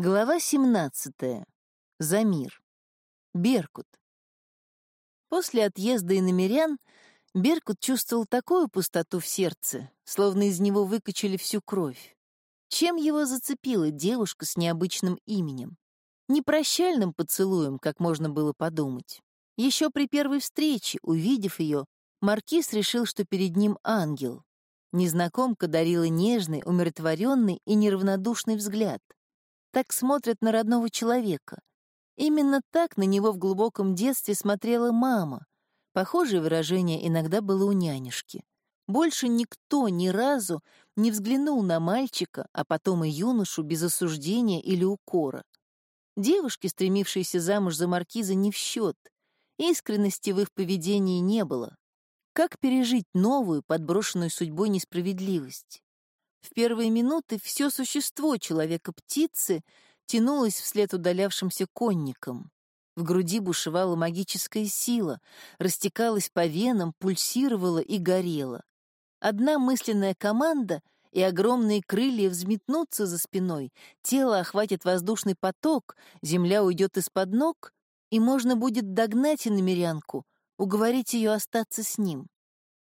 Глава 17. Замир. Беркут. После отъезда иномерян Беркут чувствовал такую пустоту в сердце, словно из него выкачали всю кровь. Чем его зацепила девушка с необычным именем? Не прощальным поцелуем, как можно было подумать. Еще при первой встрече, увидев ее, Маркиз решил, что перед ним ангел. Незнакомка дарила нежный, умиротворенный и неравнодушный взгляд — так смотрят на родного человека. Именно так на него в глубоком детстве смотрела мама. Похожее выражение иногда было у нянюшки. Больше никто ни разу не взглянул на мальчика, а потом и юношу без осуждения или укора. Девушки, стремившиеся замуж за маркиза, не в счет. Искренности в их поведении не было. Как пережить новую, подброшенную судьбой несправедливость? В первые минуты все существо человека-птицы тянулось вслед удалявшимся конникам. В груди бушевала магическая сила, растекалась по венам, пульсировала и горела. Одна мысленная команда — и огромные крылья взметнутся за спиной, тело охватит воздушный поток, земля уйдет из-под ног, и можно будет догнать иномерянку, уговорить ее остаться с ним.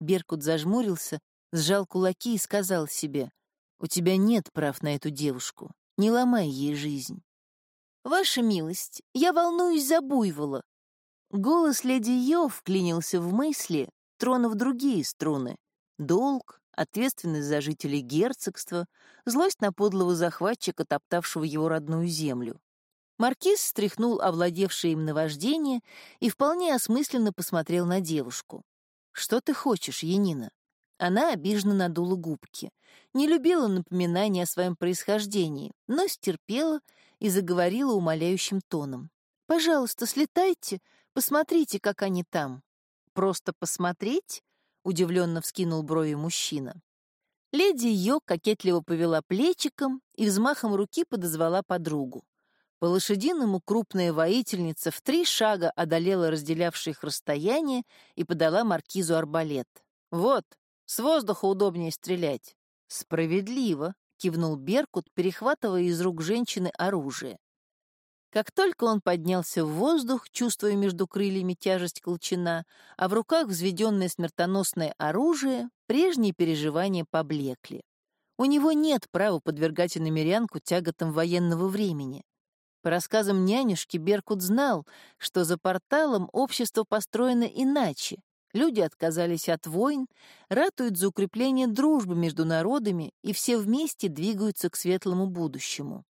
Беркут зажмурился, сжал кулаки и сказал себе, у тебя нет прав на эту девушку. Не ломай ей жизнь. Ваша милость, я волнуюсь за буйвола. Голос леди Йо вклинился в мысли, тронув другие струны. Долг, ответственность за жителей герцогства, злость на подлого захватчика, топтавшего его родную землю. Маркиз стряхнул овладевшее им наваждение и вполне осмысленно посмотрел на девушку. «Что ты хочешь, Янина?» Она обиженно надула губки. Не любила напоминания о своем происхождении, но стерпела и заговорила умоляющим тоном. «Пожалуйста, слетайте, посмотрите, как они там». «Просто посмотреть?» — удивленно вскинул брови мужчина. Леди Йо кокетливо повела плечиком и взмахом руки подозвала подругу. По лошадиному крупная воительница в три шага одолела разделявшее их расстояние и подала маркизу арбалет. «Вот, с воздуха удобнее стрелять. Справедливо, кивнул Беркут, перехватывая из рук женщины оружие. Как только он поднялся в воздух, чувствуя между крыльями тяжесть колчана, а в руках взведенное смертоносное оружие, прежние переживания поблекли. У него нет права подвергать иномерянку тяготам военного времени. По рассказам нянюшки Беркут знал, что за порталом общество построено иначе, Люди отказались от войн, ратуют за укрепление дружбы между народами и все вместе двигаются к светлому будущему.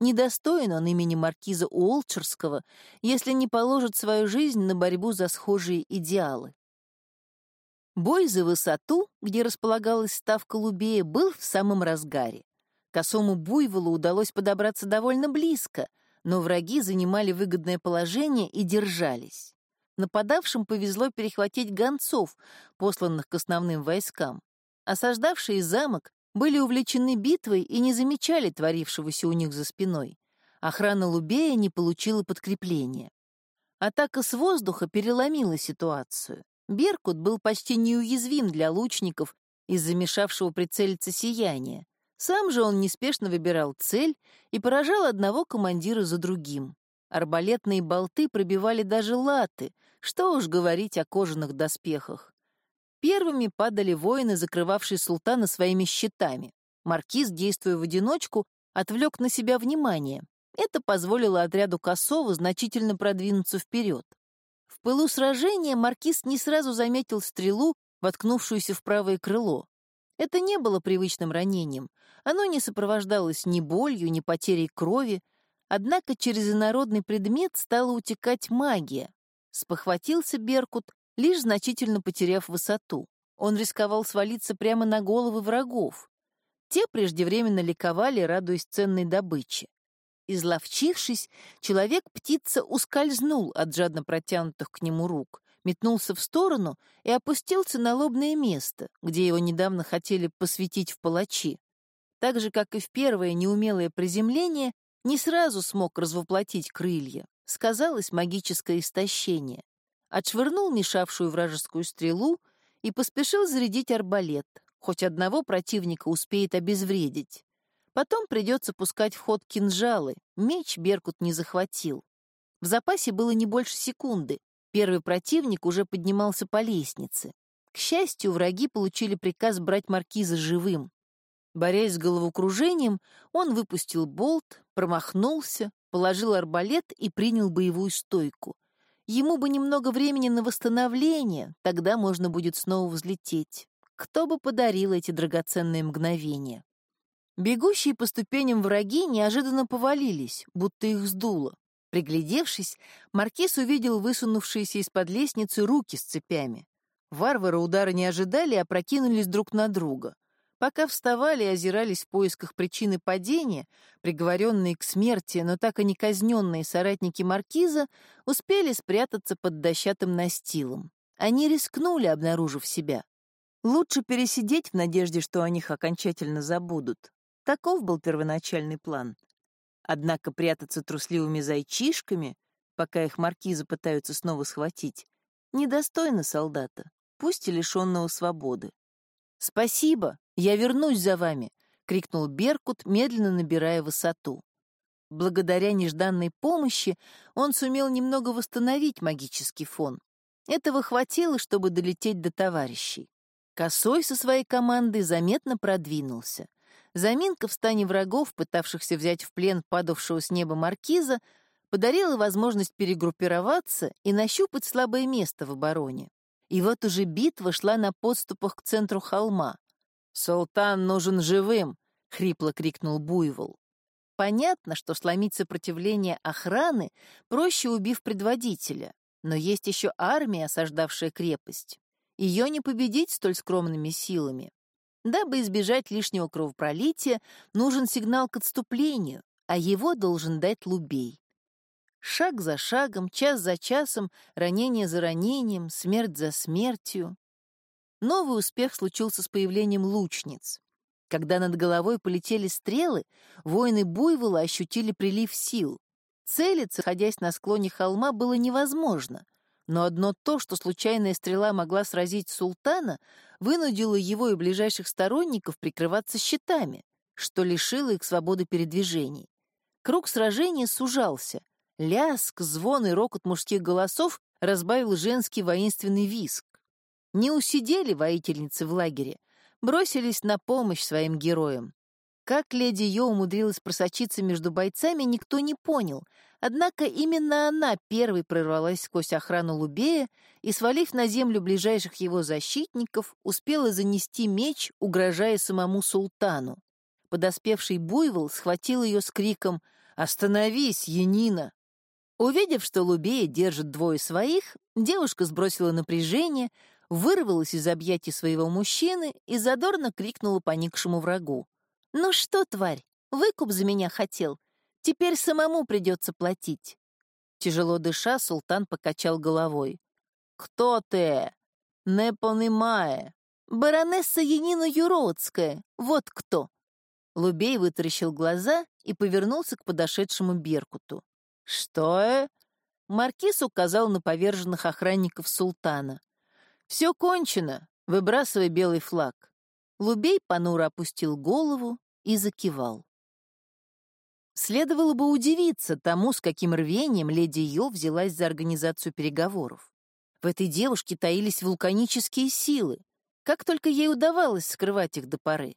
Недостоин он имени маркиза Уолчерского, если не положит свою жизнь на борьбу за схожие идеалы. Бой за высоту, где располагалась ставка Лубея, был в самом разгаре. Косому буйволу удалось подобраться довольно близко, но враги занимали выгодное положение и держались. Нападавшим повезло перехватить гонцов, посланных к основным войскам. Осаждавшие замок были увлечены битвой и не замечали творившегося у них за спиной. Охрана Лубея не получила подкрепления. Атака с воздуха переломила ситуацию. Беркут был почти неуязвим для лучников из-за мешавшего прицелиться сияния. Сам же он неспешно выбирал цель и поражал одного командира за другим. Арбалетные болты пробивали даже латы, что уж говорить о кожаных доспехах. Первыми падали воины, закрывавшие султана своими щитами. Маркиз, действуя в одиночку, отвлек на себя внимание. Это позволило отряду Косова значительно продвинуться вперед. В пылу сражения маркиз не сразу заметил стрелу, воткнувшуюся в правое крыло. Это не было привычным ранением. Оно не сопровождалось ни болью, ни потерей крови, Однако через инородный предмет стала утекать магия. Спохватился Беркут, лишь значительно потеряв высоту. Он рисковал свалиться прямо на головы врагов. Те преждевременно ликовали, радуясь ценной добыче. Изловчившись, человек-птица ускользнул от жадно протянутых к нему рук, метнулся в сторону и опустился на лобное место, где его недавно хотели посвятить в палачи. Так же, как и в первое неумелое приземление, не сразу смог развоплотить крылья. Сказалось магическое истощение. Отшвырнул мешавшую вражескую стрелу и поспешил зарядить арбалет. Хоть одного противника успеет обезвредить. Потом придется пускать в ход кинжалы. Меч Беркут не захватил. В запасе было не больше секунды. Первый противник уже поднимался по лестнице. К счастью, враги получили приказ брать маркиза живым. Борясь с головокружением, он выпустил болт, промахнулся, положил арбалет и принял боевую стойку. Ему бы немного времени на восстановление, тогда можно будет снова взлететь. Кто бы подарил эти драгоценные мгновения? Бегущие по ступеням враги неожиданно повалились, будто их сдуло. Приглядевшись, маркиз увидел высунувшиеся из-под лестницы руки с цепями. Варвары удара не ожидали и опрокинулись друг на друга. Пока вставали и озирались в поисках причины падения, приговоренные к смерти, но так и не казненные соратники маркиза успели спрятаться под дощатым настилом. Они рискнули, обнаружив себя. Лучше пересидеть в надежде, что о них окончательно забудут. Таков был первоначальный план. Однако прятаться трусливыми зайчишками, пока их маркиза пытаются снова схватить, недостойно солдата, пусть и лишенного свободы. «Спасибо, я вернусь за вами!» — крикнул Беркут, медленно набирая высоту. Благодаря нежданной помощи он сумел немного восстановить магический фон. Этого хватило, чтобы долететь до товарищей. Косой со своей командой заметно продвинулся. Заминка в стане врагов, пытавшихся взять в плен падавшего с неба маркиза, подарила возможность перегруппироваться и нащупать слабое место в обороне. И вот уже битва шла на подступах к центру холма. «Султан нужен живым!» — хрипло крикнул Буйвол. Понятно, что сломить сопротивление охраны проще, убив предводителя, но есть еще армия, осаждавшая крепость. Ее не победить столь скромными силами. Дабы избежать лишнего кровопролития, нужен сигнал к отступлению, а его должен дать Лубей. Шаг за шагом, час за часом, ранение за ранением, смерть за смертью. Новый успех случился с появлением лучниц. Когда над головой полетели стрелы, воины Буйвола ощутили прилив сил. Целиться, находясь на склоне холма, было невозможно. Но одно то, что случайная стрела могла сразить султана, вынудило его и ближайших сторонников прикрываться щитами, что лишило их свободы передвижений. Круг сражения сужался. Ляск, звон и рокот мужских голосов разбавил женский воинственный виск. Не усидели воительницы в лагере, бросились на помощь своим героям. Как леди Йо умудрилась просочиться между бойцами, никто не понял, Однако именно она первой прорвалась сквозь охрану Лубея и, свалив на землю ближайших его защитников, успела занести меч, угрожая самому султану. Подоспевший буйвол схватил ее с криком «Остановись, Янина!». Увидев, что Лубея держит двое своих, девушка сбросила напряжение, вырвалась из объятий своего мужчины и задорно крикнула поникшему врагу. «Ну что, тварь, выкуп за меня хотел? Теперь самому придется платить. Тяжело дыша, султан покачал головой. «Кто ты? Не понимая. Баронесса Янина Юродская. Вот кто!» Лубей вытаращил глаза и повернулся к подошедшему Беркуту. «Что э?» Маркиз указал на поверженных охранников султана. «Все кончено. Выбрасывай белый флаг». Лубей понуро опустил голову и закивал. Следовало бы удивиться тому, с каким рвением леди Йо взялась за организацию переговоров. В этой девушке таились вулканические силы. Как только ей удавалось скрывать их до поры.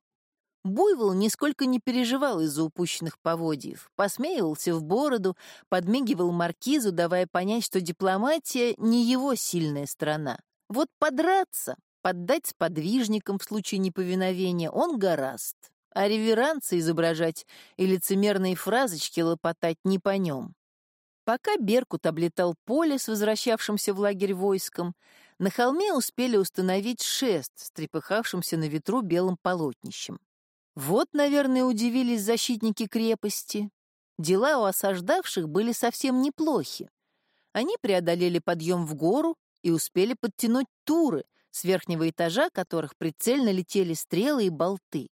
Буйвол нисколько не переживал из-за упущенных поводьев, посмеивался в бороду, подмигивал маркизу, давая понять, что дипломатия — не его сильная сторона. Вот подраться, поддать сподвижникам в случае неповиновения он гораст а реверансы изображать и лицемерные фразочки лопотать не по нем. Пока Беркут облетал поле с возвращавшимся в лагерь войском, на холме успели установить шест с трепыхавшимся на ветру белым полотнищем. Вот, наверное, удивились защитники крепости. Дела у осаждавших были совсем неплохи. Они преодолели подъем в гору и успели подтянуть туры, с верхнего этажа которых прицельно летели стрелы и болты.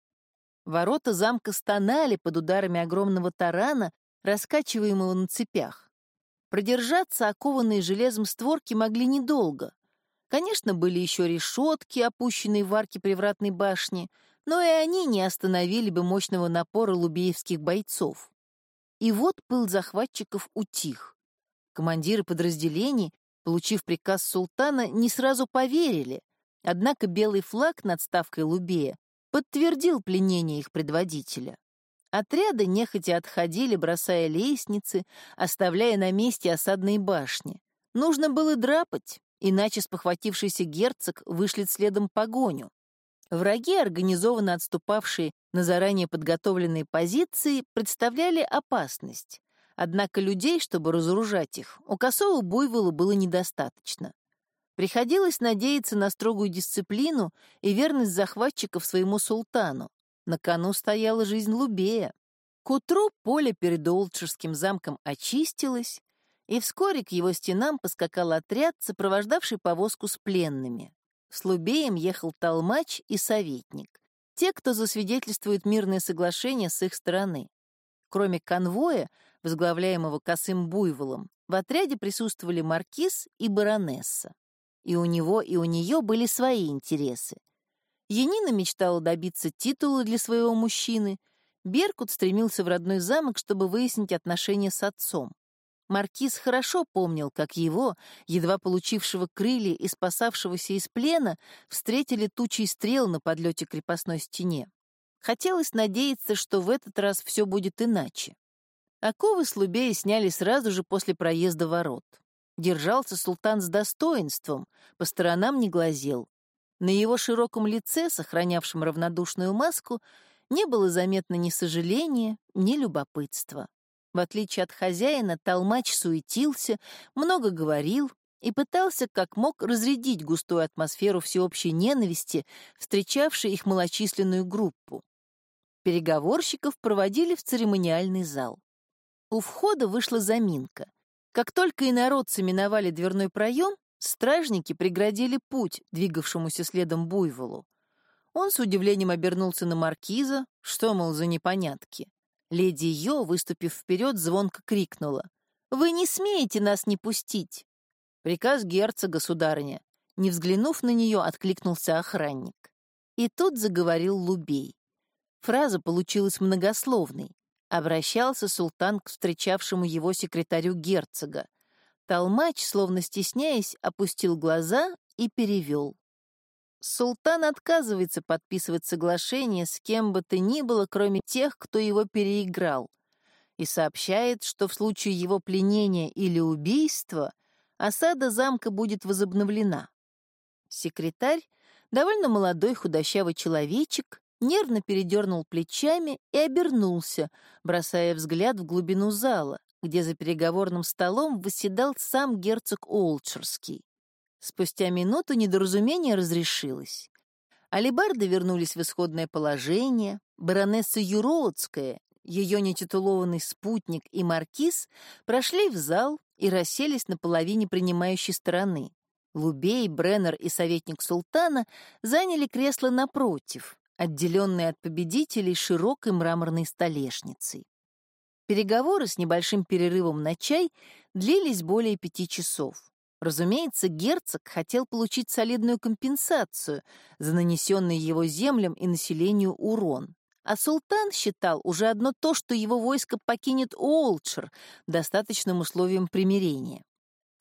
Ворота замка стонали под ударами огромного тарана, раскачиваемого на цепях. Продержаться окованные железом створки могли недолго. Конечно, были еще решетки, опущенные в арке привратной башни, но и они не остановили бы мощного напора лубеевских бойцов. И вот пыл захватчиков утих. Командиры подразделений, получив приказ султана, не сразу поверили, однако белый флаг над ставкой Лубея подтвердил пленение их предводителя. Отряды нехотя отходили, бросая лестницы, оставляя на месте осадные башни. Нужно было драпать, иначе спохватившийся герцог вышлет следом погоню. Враги, организованно отступавшие на заранее подготовленные позиции, представляли опасность. Однако людей, чтобы разоружать их, у косого буйвола было недостаточно. Приходилось надеяться на строгую дисциплину и верность захватчиков своему султану. На кону стояла жизнь Лубея. К утру поле перед Олдширским замком очистилось, и вскоре к его стенам поскакал отряд, сопровождавший повозку с пленными. С Лубеем ехал толмач и советник, те, кто засвидетельствует мирное соглашение с их стороны. Кроме конвоя, возглавляемого косым буйволом, в отряде присутствовали маркиз и баронесса. И у него, и у нее были свои интересы. Янина мечтала добиться титула для своего мужчины, Беркут стремился в родной замок, чтобы выяснить отношения с отцом. Маркиз хорошо помнил, как его, едва получившего крылья и спасавшегося из плена, встретили тучи стрел на подлете крепостной стене. Хотелось надеяться, что в этот раз все будет иначе. Оковы с Лубея сняли сразу же после проезда ворот. Держался султан с достоинством, по сторонам не глазел. На его широком лице, сохранявшем равнодушную маску, не было заметно ни сожаления, ни любопытства. В отличие от хозяина, толмач суетился, много говорил и пытался как мог разрядить густую атмосферу всеобщей ненависти, встречавшей их малочисленную группу. Переговорщиков проводили в церемониальный зал. У входа вышла заминка. Как только инородцы миновали дверной проем, стражники преградили путь двигавшемуся следом буйволу. Он с удивлением обернулся на маркиза, что, мол, за непонятки. Леди Йо, выступив вперед, звонко крикнула. «Вы не смеете нас не пустить!» «Приказ герцога, сударыня!» Не взглянув на нее, откликнулся охранник. И тут заговорил Лубей. Фраза получилась многословной. Обращался султан к встречавшему его секретарю герцога. Толмач, словно стесняясь, опустил глаза и перевел. Султан отказывается подписывать соглашение с кем бы то ни было, кроме тех, кто его переиграл, и сообщает, что в случае его пленения или убийства осада замка будет возобновлена. Секретарь, довольно молодой худощавый человечек, нервно передернул плечами и обернулся, бросая взгляд в глубину зала, где за переговорным столом восседал сам герцог Олчерский. Спустя минуту недоразумение разрешилось. Алибарды вернулись в исходное положение, баронесса Юроцкая, ее нетитулованный спутник и маркиз прошли в зал и расселись на половине принимающей стороны. Лубей, Бреннер и советник султана заняли кресло напротив, отделенные от победителей широкой мраморной столешницей. Переговоры с небольшим перерывом на чай длились более пяти часов. Разумеется, герцог хотел получить солидную компенсацию за нанесенный его землям и населению урон. А султан считал уже одно то, что его войско покинет Олчер, достаточным условием примирения.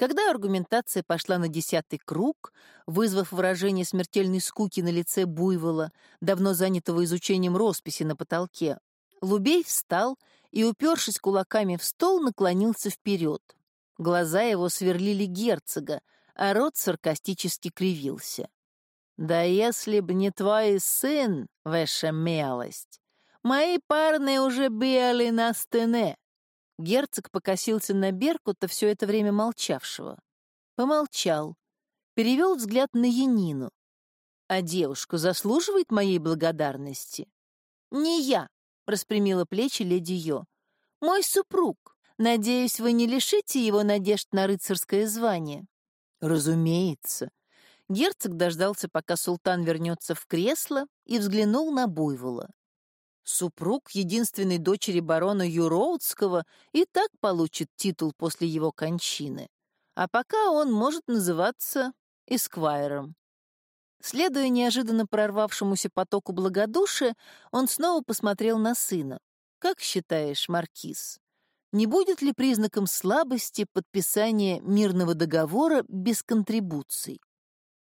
Когда аргументация пошла на десятый круг, вызвав выражение смертельной скуки на лице буйвола, давно занятого изучением росписи на потолке, Лубей встал и, упершись кулаками в стол, наклонился вперед. Глаза его сверлили герцога, а рот саркастически кривился. «Да если б не твой сын, ваша милость, мои парни уже били на стене!» Герцог покосился на Беркута, все это время молчавшего. Помолчал, перевел взгляд на Янину. «А девушка заслуживает моей благодарности?» «Не я», — распрямила плечи леди Йо. «Мой супруг. Надеюсь, вы не лишите его надежд на рыцарское звание?» «Разумеется». Герцог дождался, пока султан вернется в кресло, и взглянул на Буйвола. Супруг единственной дочери барона Юроудского и так получит титул после его кончины, а пока он может называться Эсквайром. Следуя неожиданно прорвавшемуся потоку благодушия, он снова посмотрел на сына. «Как считаешь, Маркиз, не будет ли признаком слабости подписание мирного договора без контрибуций?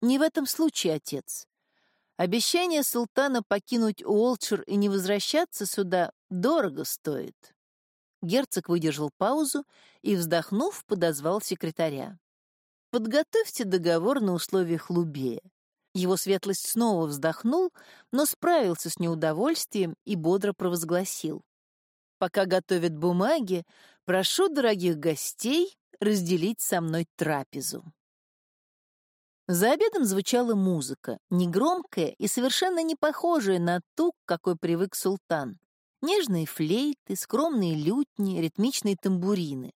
Не в этом случае, отец. Обещание султана покинуть Уолчер и не возвращаться сюда дорого стоит. Герцог выдержал паузу и, вздохнув, подозвал секретаря. «Подготовьте договор на условиях Лубея». Его светлость снова вздохнул, но справился с неудовольствием и бодро провозгласил. «Пока готовят бумаги, прошу дорогих гостей разделить со мной трапезу». За обедом звучала музыка, негромкая и совершенно не похожая на ту, какой привык султан. Нежные флейты, скромные лютни, ритмичные тамбурины.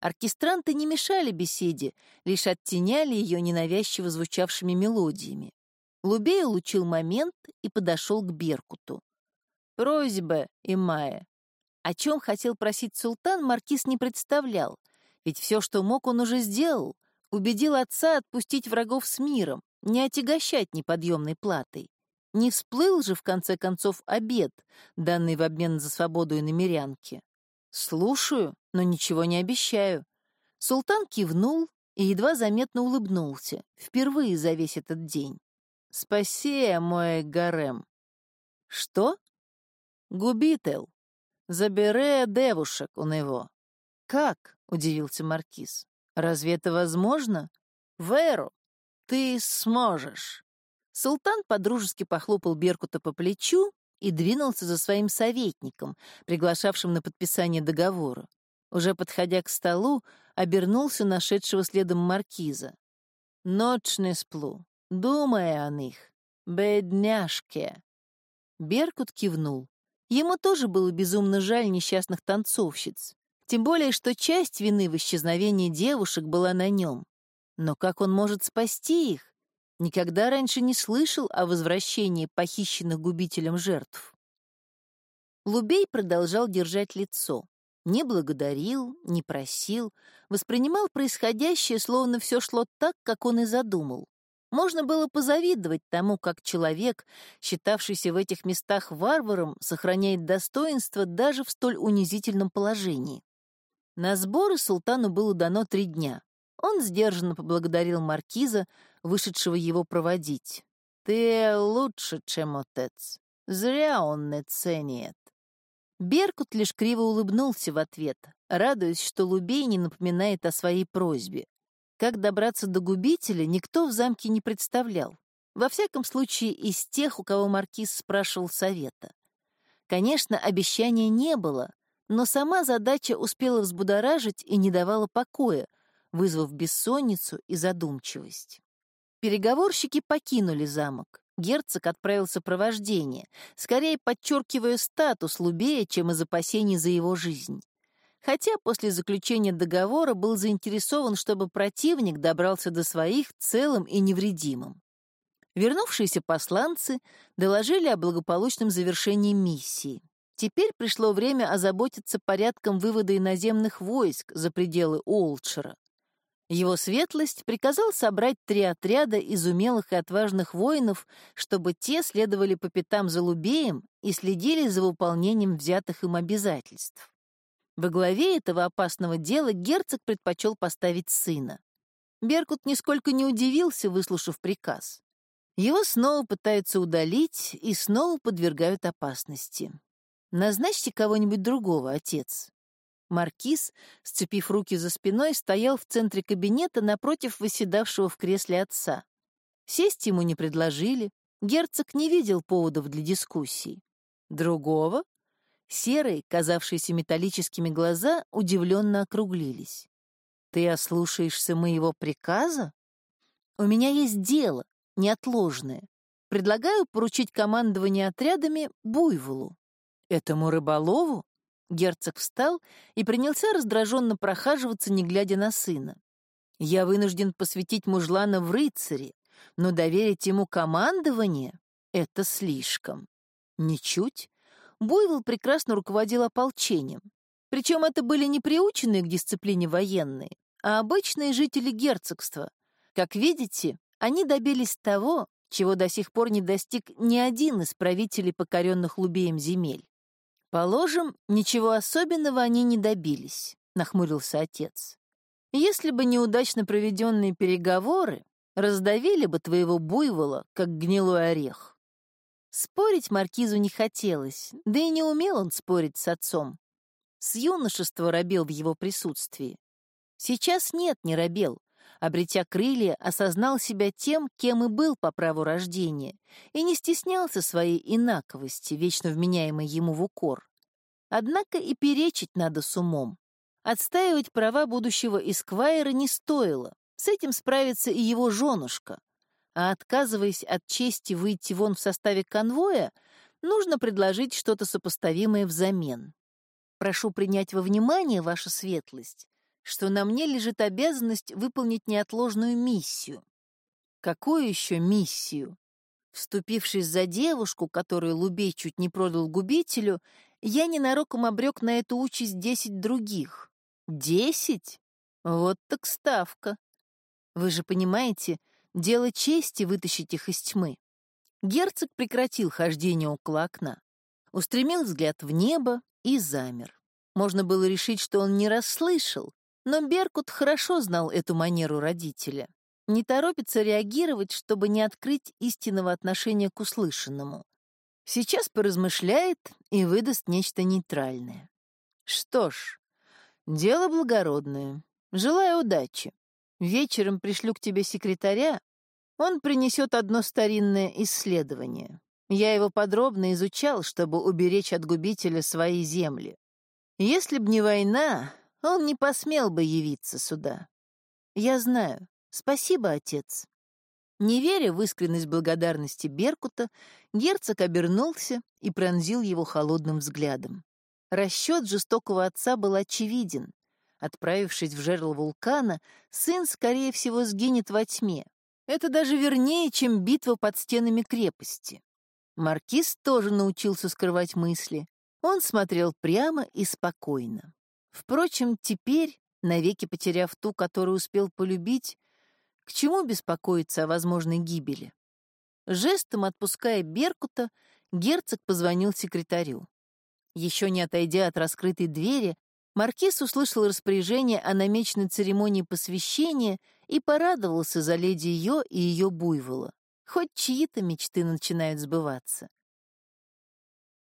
Оркестранты не мешали беседе, лишь оттеняли ее ненавязчиво звучавшими мелодиями. Лубей улучил момент и подошел к Беркуту. «Просьба, Имая». О чем хотел просить султан, маркиз не представлял, ведь все, что мог, он уже сделал — убедил отца отпустить врагов с миром, не отягощать неподъемной платой. Не всплыл же, в конце концов, обед, данный в обмен за свободу и намерянки. Слушаю, но ничего не обещаю. Султан кивнул и едва заметно улыбнулся, впервые за весь этот день. «Спаси, мой гарем». «Что?» «Губител. Забере девушек у него». «Как?» — удивился Маркиз. Разве это возможно? Веру, ты сможешь. Султан подружески похлопал Беркута по плечу и двинулся за своим советником, приглашавшим на подписание договора. Уже подходя к столу, обернулся нашедшего следом маркиза. «Ночь не сплю, думая о них. Бедняжке». Беркут кивнул. Ему тоже было безумно жаль несчастных танцовщиц. Тем более, что часть вины в исчезновении девушек была на нем. Но как он может спасти их? Никогда раньше не слышал о возвращении похищенных губителем жертв. Лубей продолжал держать лицо. Не благодарил, не просил, воспринимал происходящее, словно все шло так, как он и задумал. Можно было позавидовать тому, как человек, считавшийся в этих местах варваром, сохраняет достоинство даже в столь унизительном положении. На сборы султану было дано три дня. Он сдержанно поблагодарил маркиза, вышедшего его проводить. «Ты лучше, чем отец. Зря он не ценит». Беркут лишь криво улыбнулся в ответ, радуясь, что Лубей не напоминает о своей просьбе. Как добраться до губителя, никто в замке не представлял. Во всяком случае, из тех, у кого маркиз спрашивал совета. Конечно, обещания не было, но сама задача успела взбудоражить и не давала покоя, вызвав бессонницу и задумчивость. Переговорщики покинули замок. Герцог отправил сопровождение, скорее подчеркивая статус Лубея, чем из опасений за его жизнь. Хотя после заключения договора был заинтересован, чтобы противник добрался до своих целым и невредимым. Вернувшиеся посланцы доложили о благополучном завершении миссии. Теперь пришло время озаботиться порядком вывода иноземных войск за пределы Уолчера. Его светлость приказал собрать три отряда из умелых и отважных воинов, чтобы те следовали по пятам за Лубеем и следили за выполнением взятых им обязательств. Во главе этого опасного дела герцог предпочел поставить сына. Беркут нисколько не удивился, выслушав приказ. Его снова пытаются удалить и снова подвергают опасности. Назначьте кого-нибудь другого, отец». Маркиз, сцепив руки за спиной, стоял в центре кабинета напротив выседавшего в кресле отца. Сесть ему не предложили, герцог не видел поводов для дискуссий. Другого? Серые, казавшиеся металлическими глаза, удивленно округлились. «Ты ослушаешься моего приказа? У меня есть дело, неотложное. Предлагаю поручить командование отрядами Буйволу. «Этому рыболову?» Герцог встал и принялся раздраженно прохаживаться, не глядя на сына. «Я вынужден посвятить мужлана в рыцари, но доверить ему командование — это слишком». Ничуть. Буйвол прекрасно руководил ополчением. Причем это были не приученные к дисциплине военные, а обычные жители герцогства. Как видите, они добились того, чего до сих пор не достиг ни один из правителей покоренных Лубеем земель. «Положим, ничего особенного они не добились», — нахмурился отец. «Если бы неудачно проведенные переговоры раздавили бы твоего буйвола, как гнилой орех». Спорить маркизу не хотелось, да и не умел он спорить с отцом. С юношества робел в его присутствии. Сейчас нет, не робел. Обретя крылья, осознал себя тем, кем и был по праву рождения, и не стеснялся своей инаковости, вечно вменяемой ему в укор. Однако и перечить надо с умом. Отстаивать права будущего Эсквайра не стоило, с этим справится и его женушка. А отказываясь от чести выйти вон в составе конвоя, нужно предложить что-то сопоставимое взамен. Прошу принять во внимание, ваша светлость, что на мне лежит обязанность выполнить неотложную миссию. Какую еще миссию? Вступившись за девушку, которую Лубей чуть не продал губителю, я ненароком обрек на эту участь десять других. Десять? Вот так ставка. Вы же понимаете, дело чести вытащить их из тьмы. Герцог прекратил хождение около окна, устремил взгляд в небо и замер. Можно было решить, что он не расслышал, но Беркут хорошо знал эту манеру родителя. Не торопится реагировать, чтобы не открыть истинного отношения к услышанному. Сейчас поразмышляет и выдаст нечто нейтральное. Что ж, дело благородное. Желаю удачи. Вечером пришлю к тебе секретаря. Он принесет одно старинное исследование. Я его подробно изучал, чтобы уберечь от губителя свои земли. Если б не война, он не посмел бы явиться сюда. Я знаю. Спасибо, отец. Не веря в искренность благодарности Беркута, герцог обернулся и пронзил его холодным взглядом. Расчет жестокого отца был очевиден. Отправившись в жерло вулкана, сын, скорее всего, сгинет во тьме. Это даже вернее, чем битва под стенами крепости. Маркиз тоже научился скрывать мысли. Он смотрел прямо и спокойно. Впрочем, теперь, навеки потеряв ту, которую успел полюбить, к чему беспокоиться о возможной гибели? Жестом отпуская Беркута, герцог позвонил секретарю. Еще не отойдя от раскрытой двери, маркиз услышал распоряжение о намеченной церемонии посвящения и порадовался за леди ее и ее буйвола. Хоть чьи-то мечты начинают сбываться.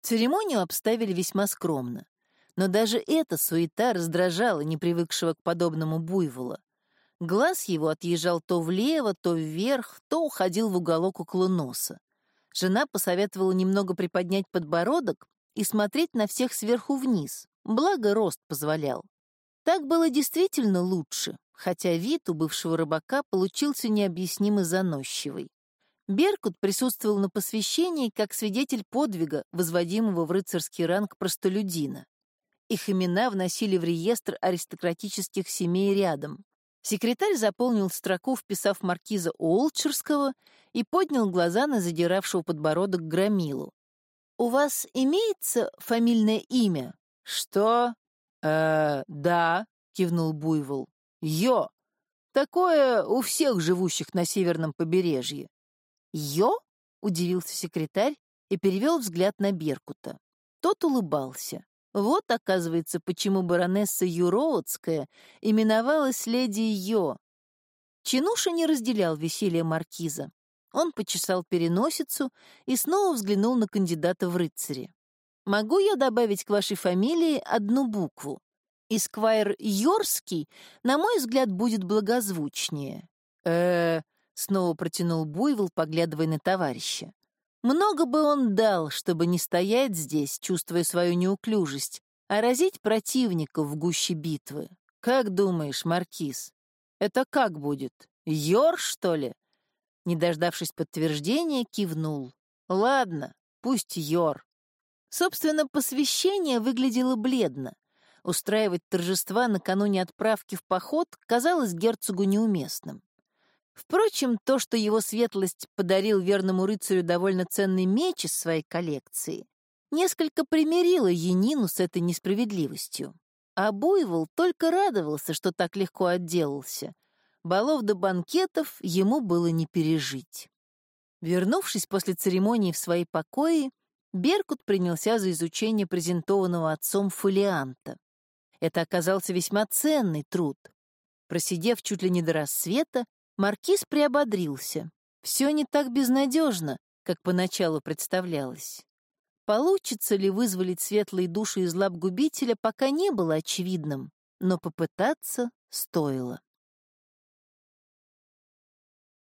Церемонию обставили весьма скромно. Но даже эта суета раздражала непривыкшего к подобному буйвола. Глаз его отъезжал то влево, то вверх, то уходил в уголок около носа. Жена посоветовала немного приподнять подбородок и смотреть на всех сверху вниз, благо рост позволял. Так было действительно лучше, хотя вид у бывшего рыбака получился необъяснимо заносчивый. Беркут присутствовал на посвящении как свидетель подвига, возводимого в рыцарский ранг простолюдина. Их имена вносили в реестр аристократических семей рядом. Секретарь заполнил строку, вписав маркиза Уолчерского, и поднял глаза на задиравшего подбородок громилу. «У вас имеется фамильное имя?» «Что?» «Э, да», — кивнул Буйвол. «Йо! Такое у всех живущих на северном побережье. «Йо?» — удивился секретарь и перевел взгляд на Беркута. Тот улыбался. Вот, оказывается, почему баронесса Юроудская именовалась леди Йо. Чинуша не разделял веселье маркиза. Он почесал переносицу и снова взглянул на кандидата в рыцари. «Могу я добавить к вашей фамилии одну букву? Исквайр Йорский, на мой взгляд, будет благозвучнее». «Э, — снова протянул Буйвол, поглядывая на товарища. Много бы он дал, чтобы не стоять здесь, чувствуя свою неуклюжесть, а разить противника в гуще битвы. Как думаешь, Маркиз, это как будет? Йор, что ли? Не дождавшись подтверждения, кивнул. Ладно, пусть Йор. Собственно, посвящение выглядело бледно. Устраивать торжества накануне отправки в поход казалось герцогу неуместным. Впрочем, то, что его светлость подарил верному рыцарю довольно ценный меч из своей коллекции, несколько примирило Янину с этой несправедливостью. А Буйвол только радовался, что так легко отделался. Балов до банкетов ему было не пережить. Вернувшись после церемонии в свои покои, Беркут принялся за изучение презентованного отцом фолианта. Это оказался весьма ценный труд. Просидев чуть ли не до рассвета, маркиз приободрился. Все не так безнадежно, как поначалу представлялось. Получится ли вызволить светлые души из лап губителя, пока не было очевидным, но попытаться стоило.